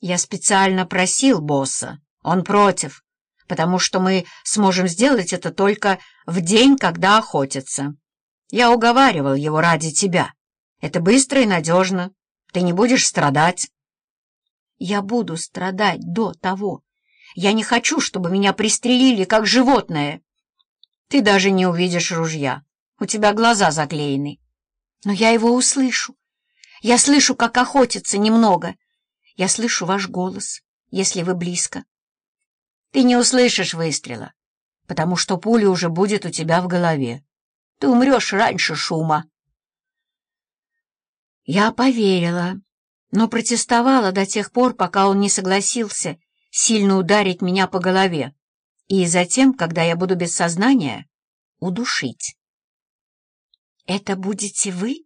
Я специально просил босса. Он против, потому что мы сможем сделать это только в день, когда охотятся. Я уговаривал его ради тебя. Это быстро и надежно. Ты не будешь страдать. Я буду страдать до того. Я не хочу, чтобы меня пристрелили, как животное. Ты даже не увидишь ружья. У тебя глаза заклеены. Но я его услышу. Я слышу, как охотятся немного. Я слышу ваш голос, если вы близко. Ты не услышишь выстрела, потому что пуля уже будет у тебя в голове. Ты умрешь раньше шума. Я поверила, но протестовала до тех пор, пока он не согласился сильно ударить меня по голове и затем, когда я буду без сознания, удушить. «Это будете вы?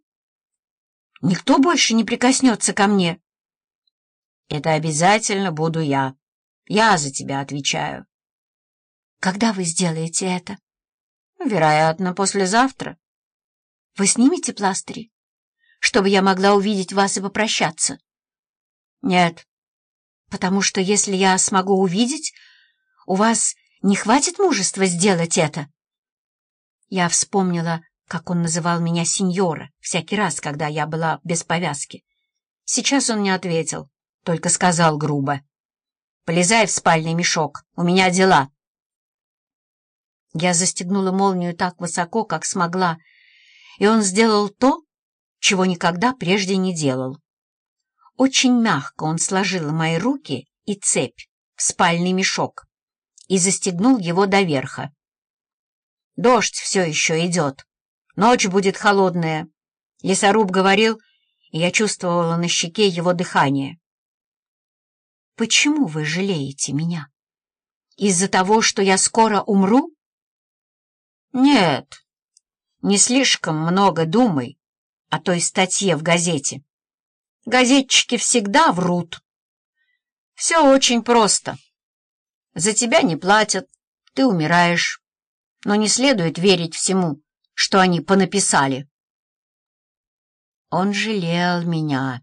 Никто больше не прикоснется ко мне?» «Это обязательно буду я. Я за тебя отвечаю». «Когда вы сделаете это?» «Вероятно, послезавтра». «Вы снимете пластыри, чтобы я могла увидеть вас и попрощаться?» «Нет, потому что если я смогу увидеть, у вас не хватит мужества сделать это?» Я вспомнила как он называл меня сеньора всякий раз, когда я была без повязки. Сейчас он не ответил, только сказал грубо. «Полезай в спальный мешок, у меня дела». Я застегнула молнию так высоко, как смогла, и он сделал то, чего никогда прежде не делал. Очень мягко он сложил мои руки и цепь в спальный мешок и застегнул его до верха. Дождь все еще идет. Ночь будет холодная. Лесоруб говорил, и я чувствовала на щеке его дыхание. «Почему вы жалеете меня? Из-за того, что я скоро умру?» «Нет, не слишком много думай о той статье в газете. Газетчики всегда врут. Все очень просто. За тебя не платят, ты умираешь, но не следует верить всему, что они понаписали. Он жалел меня,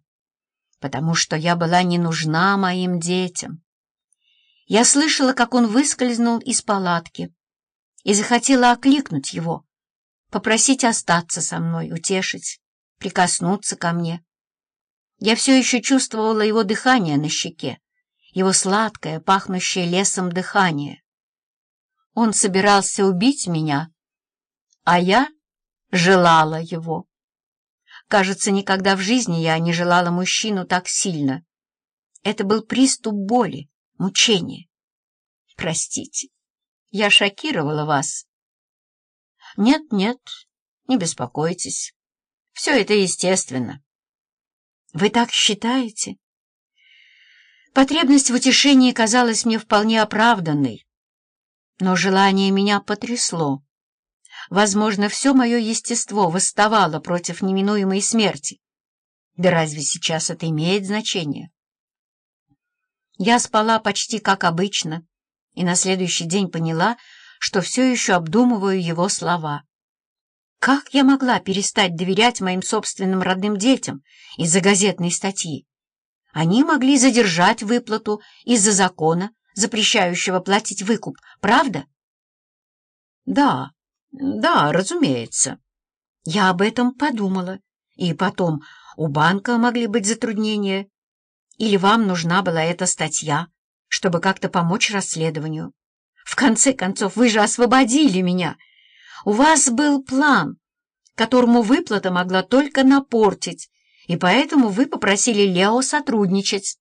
потому что я была не нужна моим детям. Я слышала, как он выскользнул из палатки и захотела окликнуть его, попросить остаться со мной, утешить, прикоснуться ко мне. Я все еще чувствовала его дыхание на щеке, его сладкое, пахнущее лесом дыхание. Он собирался убить меня, а я желала его. Кажется, никогда в жизни я не желала мужчину так сильно. Это был приступ боли, мучения. Простите, я шокировала вас. Нет, нет, не беспокойтесь. Все это естественно. Вы так считаете? Потребность в утешении казалась мне вполне оправданной, но желание меня потрясло. Возможно, все мое естество восставало против неминуемой смерти. Да разве сейчас это имеет значение? Я спала почти как обычно, и на следующий день поняла, что все еще обдумываю его слова. Как я могла перестать доверять моим собственным родным детям из-за газетной статьи? Они могли задержать выплату из-за закона, запрещающего платить выкуп, правда? Да, да, разумеется. Я об этом подумала. И потом, у банка могли быть затруднения. Или вам нужна была эта статья, чтобы как-то помочь расследованию. В конце концов, вы же освободили меня. У вас был план, которому выплата могла только напортить, и поэтому вы попросили Лео сотрудничать.